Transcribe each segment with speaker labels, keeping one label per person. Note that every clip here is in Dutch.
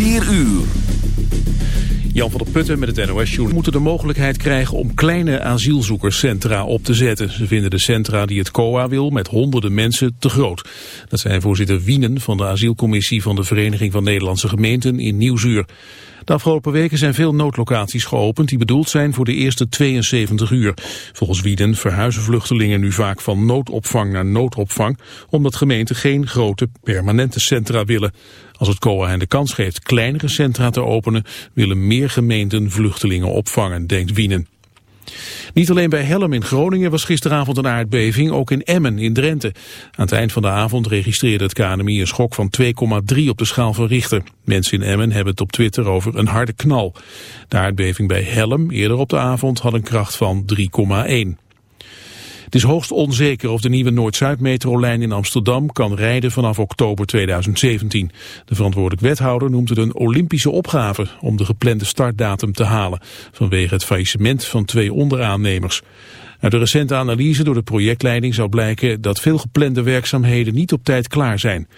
Speaker 1: 4 uur.
Speaker 2: Jan van der Putten met het nos journal moeten de mogelijkheid krijgen om kleine asielzoekerscentra op te zetten. Ze vinden de centra die het COA wil met honderden mensen te groot. Dat zijn voorzitter Wienen van de asielcommissie van de Vereniging van Nederlandse Gemeenten in Nieuwzuur. De afgelopen weken zijn veel noodlocaties geopend die bedoeld zijn voor de eerste 72 uur. Volgens Wieden verhuizen vluchtelingen nu vaak van noodopvang naar noodopvang, omdat gemeenten geen grote permanente centra willen. Als het COA hen de kans geeft kleinere centra te openen, willen meer gemeenten vluchtelingen opvangen, denkt Wienen. Niet alleen bij Helm in Groningen was gisteravond een aardbeving, ook in Emmen in Drenthe. Aan het eind van de avond registreerde het KNMI een schok van 2,3 op de schaal van Richter. Mensen in Emmen hebben het op Twitter over een harde knal. De aardbeving bij Helm eerder op de avond had een kracht van 3,1. Het is hoogst onzeker of de nieuwe Noord-Zuid-metrolijn in Amsterdam kan rijden vanaf oktober 2017. De verantwoordelijk wethouder noemt het een Olympische opgave om de geplande startdatum te halen, vanwege het faillissement van twee onderaannemers. Uit de recente analyse door de projectleiding zou blijken dat veel geplande werkzaamheden niet op tijd klaar zijn.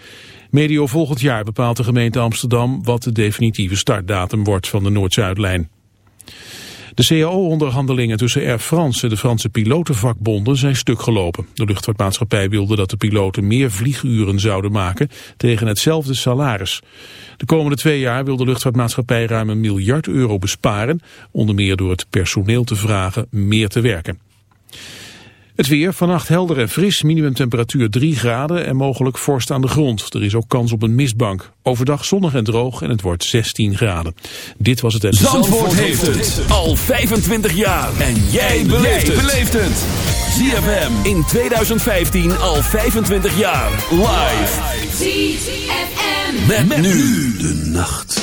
Speaker 2: Medio volgend jaar bepaalt de gemeente Amsterdam wat de definitieve startdatum wordt van de Noord-Zuidlijn. De CAO-onderhandelingen tussen Air France en de Franse pilotenvakbonden zijn stuk gelopen. De luchtvaartmaatschappij wilde dat de piloten meer vlieguren zouden maken tegen hetzelfde salaris. De komende twee jaar wil de luchtvaartmaatschappij ruim een miljard euro besparen, onder meer door het personeel te vragen meer te werken. Het weer, vannacht helder en fris, minimumtemperatuur 3 graden en mogelijk vorst aan de grond. Er is ook kans op een mistbank. Overdag zonnig en droog en het wordt 16 graden. Dit was het...
Speaker 1: Zandvoort, Zandvoort heeft het al 25 jaar. En jij beleeft het. ZFM in 2015 al 25 jaar. Live. ZFM. met nu de nacht.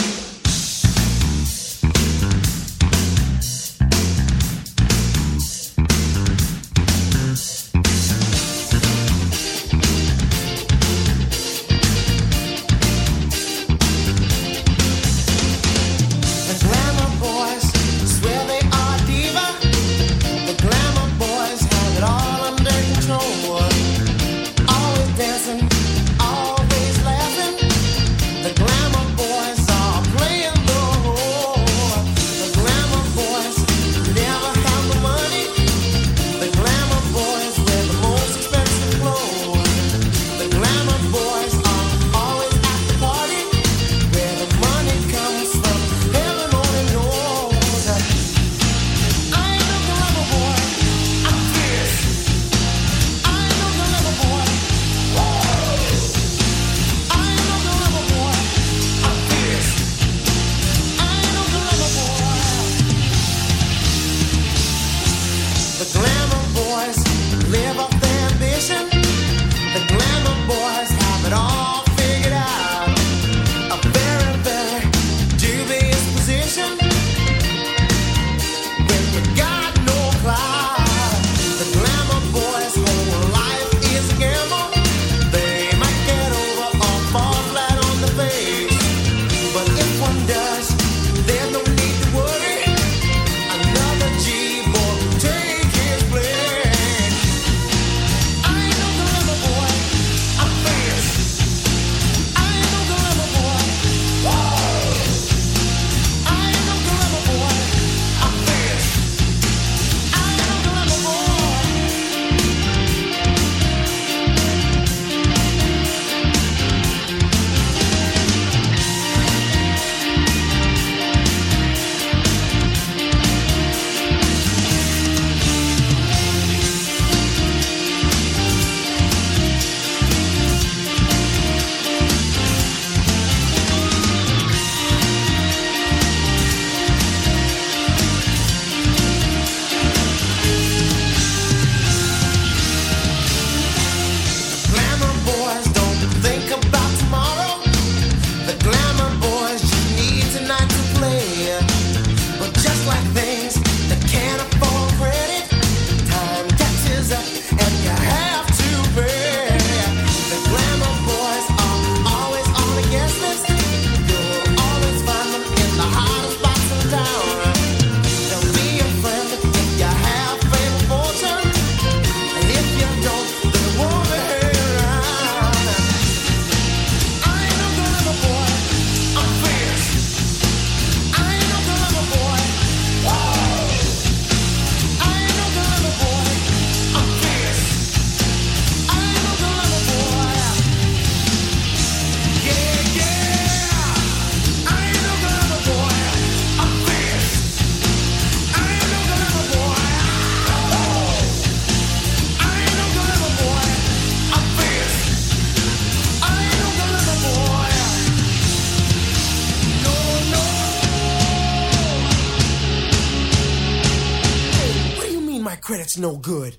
Speaker 3: no good.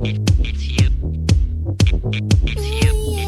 Speaker 4: It's you. It's you.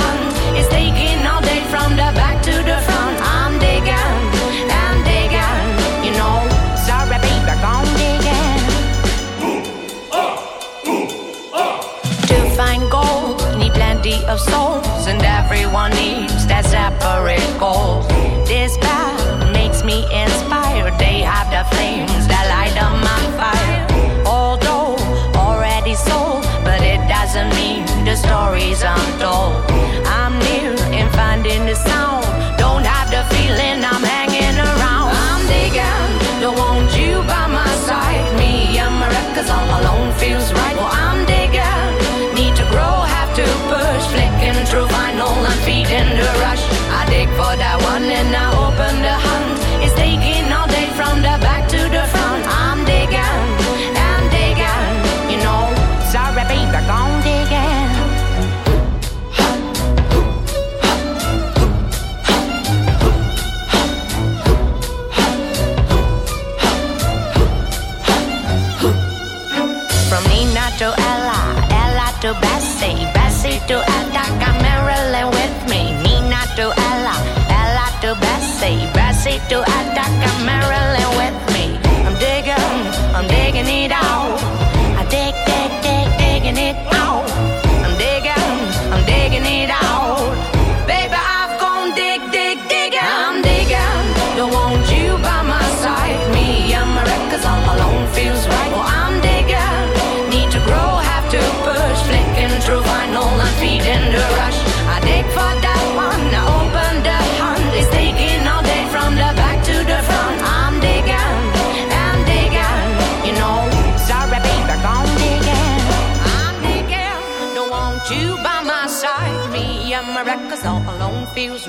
Speaker 3: all day from the back to the front. I'm digging, digging, you know. Sorry, baby, digging. To find gold, need plenty of souls, and everyone needs separate. This path makes me inspired. They have the flames that light up my fire. Although already sold, but it doesn't mean the stories untold. to Bessie, Bessie to Atacama, Maryland.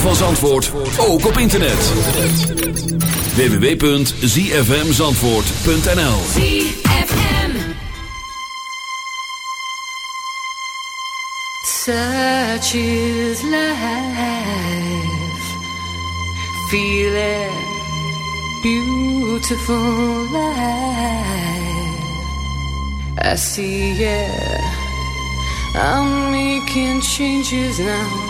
Speaker 1: van Zandvoort ook op internet. www.zfmzandvoort.nl
Speaker 5: ZFM
Speaker 6: Such is life. Feel it. Beautiful life. I see it. I'm making changes now.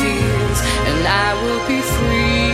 Speaker 6: and I will be free.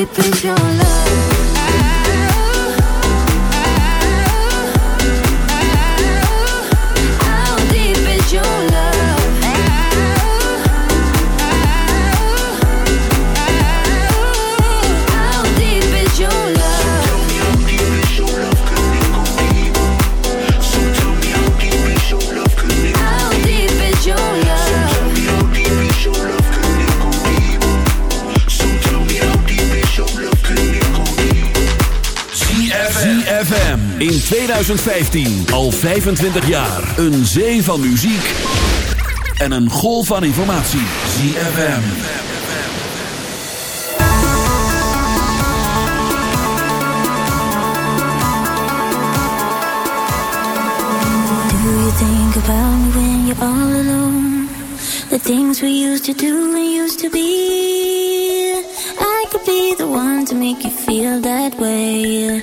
Speaker 7: deep into your love.
Speaker 1: 2015. Al 25 jaar. Een zee van muziek en een golf van informatie. ZFM.
Speaker 8: Do you think about me when you're all alone? The things we used to do and used to be. I could be the one to make you feel that way.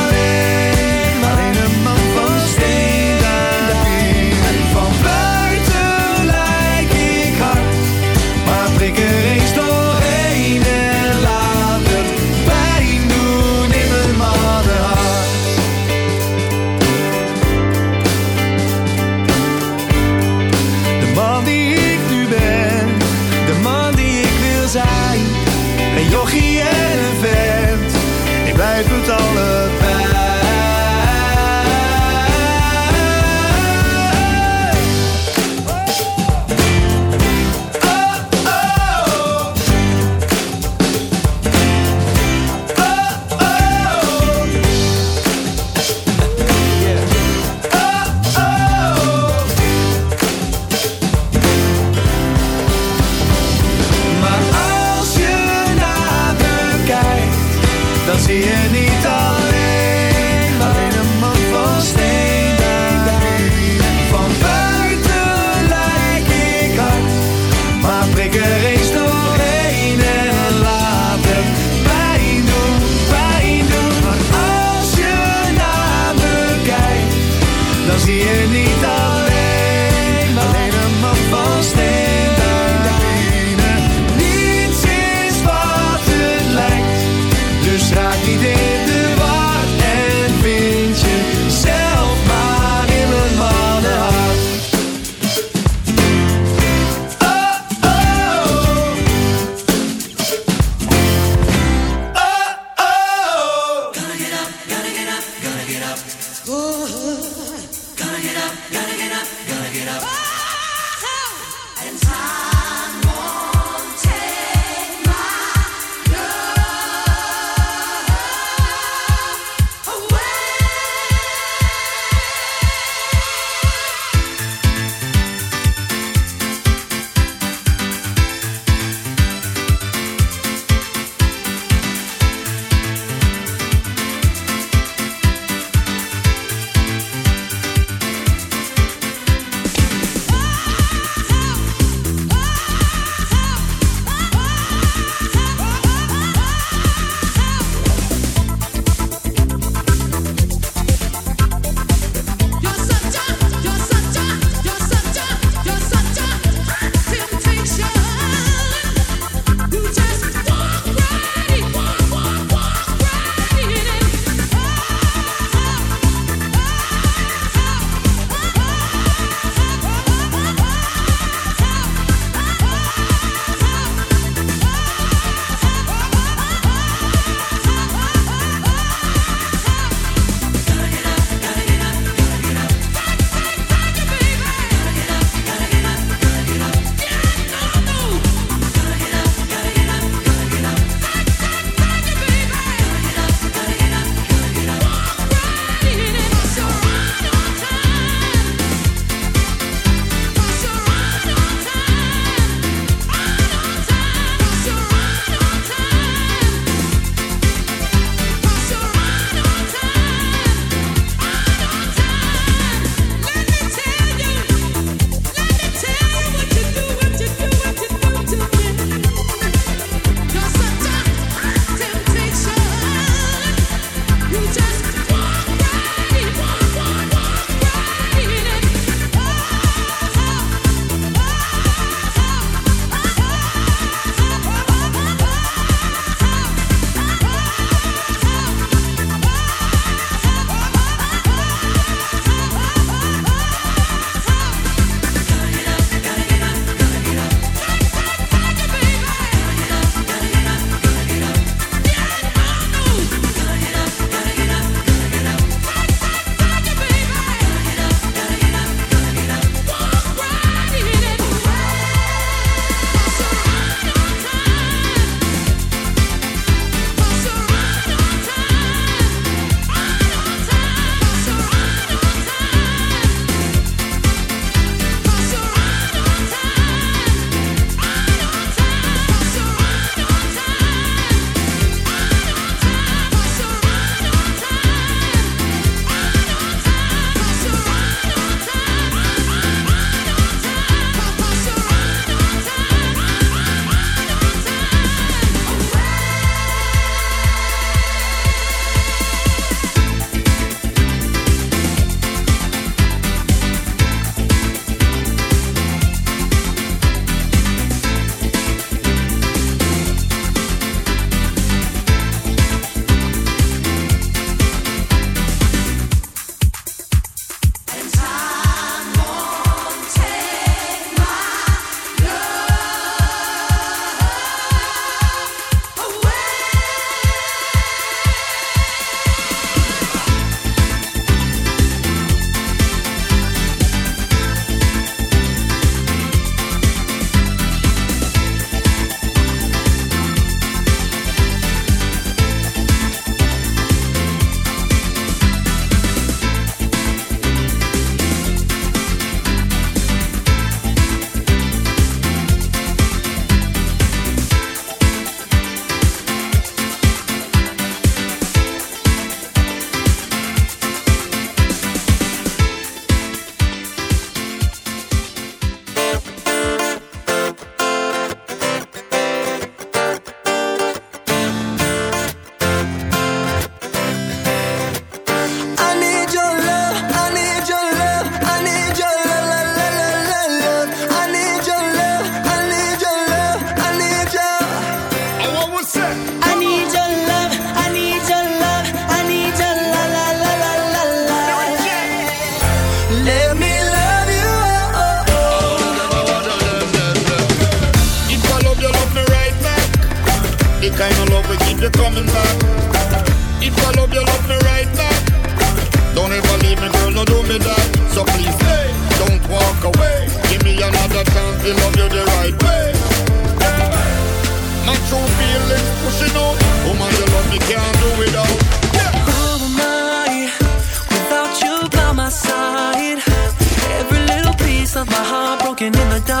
Speaker 5: Looking in
Speaker 9: the
Speaker 5: dark.